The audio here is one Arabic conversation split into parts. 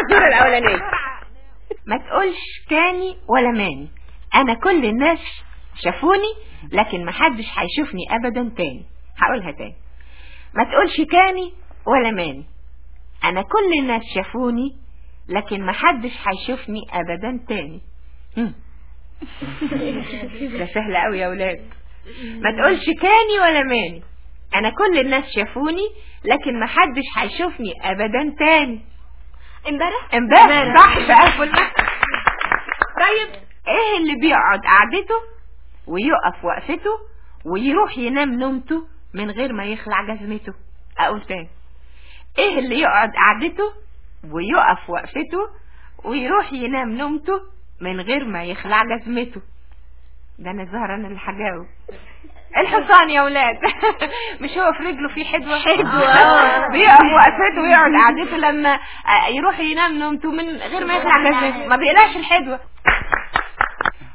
الفاتورة الأولانية ما تقولش كاني ولا ماني. أنا كل الناس شافوني لكن ما حدش هيشوفني أبدا تاني. هقولها تاني. ما تقولش كاني ولا ماني. أنا كل الناس شافوني لكن ما حدش هيشوفني أبدا تاني. ده سهل قوي يا ولاد. ما تقولش كاني ولا ماني. أنا كل الناس شافوني لكن ما حدش هيشوفني ابدا تاني. امبارح؟ امبارح. صح في المثل طيب إيه اللي بيقعد قعدته ويقف وقفته ويروح ينام نومته من غير ما يخلع جزمته؟ أقول تاني. إيه اللي يقعد قعدته ويقف وقفته ويروح ينام نومته من غير ما يخلع جزمته؟ ده أنا أنا اللي هجاوب. الحصان يا ولاد. مش هو في رجله في حدوة؟ حدوة. بيقف وقفته ويقعد. قعدته لما آه، يروح ينام نومته من غير ما يخلع جزمته ما بيقلعش الحدوة.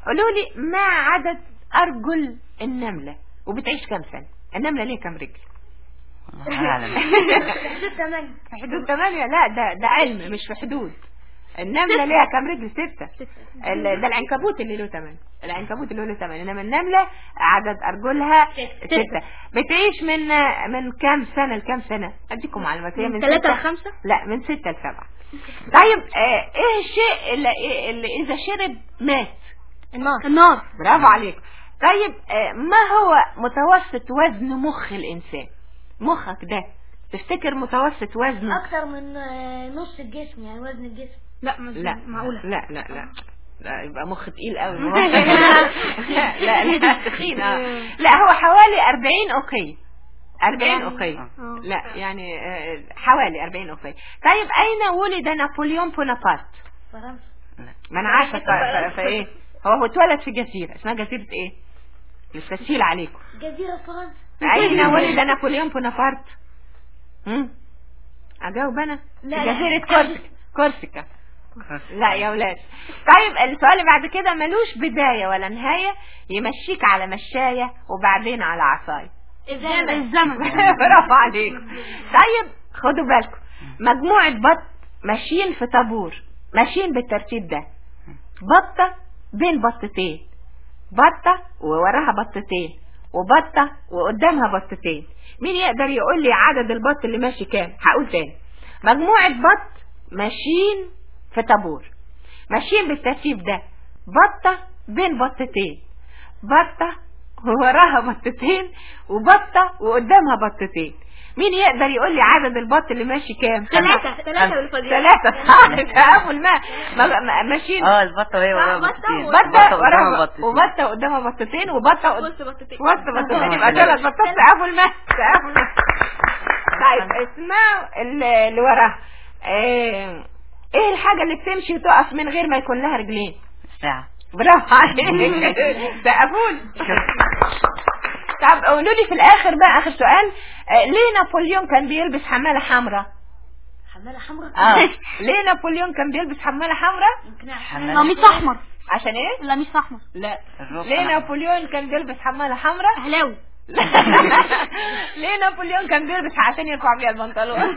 قولوا لي ما عدد أرجل النملة؟ وبتعيش كام سنة؟ النملة ليه كام رجل؟ الله أعلم. ثمانية. في حدود ثمانية؟ لا ده ده علم مش في حدود. النملة ليها كام رجل؟ ستة. ال- ده العنكبوت اللي له ثمانية العنكبوت اللي له ثمانية إنما النملة عدد أرجلها ستة. بتعيش من من كام سنة لكام سنة؟ أديكم معلومات. هي من ثلاثة ستة- لخمسة؟ لا من ستة لسبعة. طيب آه، إيه الشيء اللي, اللي إذا شرب مات؟ النار. النار. برافو عليك. طيب آه، ما هو متوسط وزن مخ الإنسان؟ مخك ده. تفتكر متوسط وزنه؟ أكتر من آه، نص الجسم يعني وزن الجسم. لا مش لا معقولة. لا لا لا. لا يبقى مخ تقيل قوي. لا لا لا تخين آه. لا هو حوالي 40 أوكي. 40 أوكي. لا يعني آه، حوالي 40 أوكي. طيب أين ولد نابليون بونابرت؟ فرنسا. ما أنا عارفة فايه هو هو اتولد في جزيرة. اسمها جزيرة إيه؟ للتسهيل عليكم. جزيرة فرنسا. أين ولد نابليون بونابرت؟ هم؟ أجاوب أنا؟ لا،. جزيرة كورسيكا كورسيكا. لا يا ولاد طيب السؤال اللي بعد كده ملوش بداية ولا نهاية يمشيك على مشاية وبعدين على عصاية. الزمن. الزمن. برافو عليك. طيب خدوا بالكم. مجموعة بط ماشيين في طابور ماشيين بالترتيب ده. بطة بين بطتين. بطة ووراها بطتين وبطة وقدامها بطتين. مين يقدر يقول لي عدد البط اللي ماشي كام؟ هقول تاني. مجموعة بط ماشيين في طابور. ماشيين بالترتيب ده. بطة بين بطتين. بطة ووراها بطتين وبطة وقدامها بطتين. مين يقدر يقول لي عدد البط اللي ماشي كام؟ ثلاثة ثلاثة بالفضيل ثلاثة. صح ما- ما- ماشيين. آه البطة وهي وراها بطة بطتين. بطة وراها بطتين. وبطة قدامها بطتين وبطة وسط بطتين. وسط بطتين. يبقى آه. ثلاث بطات تقابل ما تقابل ما. طيب اسمعوا اللي وراها. آه، إيه الحاجة اللي بتمشي وتقف من غير ما يكون لها رجلين؟ ساعة برافو عليك تقابل طب قولوا لي في الآخر بقى آخر سؤال آه، ليه نابليون كان بيلبس حمالة حمراء؟ حمالة حمراء؟ آه. ليه نابليون كان بيلبس حمالة حمراء؟ يمكن. قميص أحمر. عشان إيه؟ قميص أحمر. لا. ليه. نابليون كان بيلبس حمالة حمراء؟ أهلاوي. ليه نابليون كان بيلبس عشان يرفع بيها البنطلون؟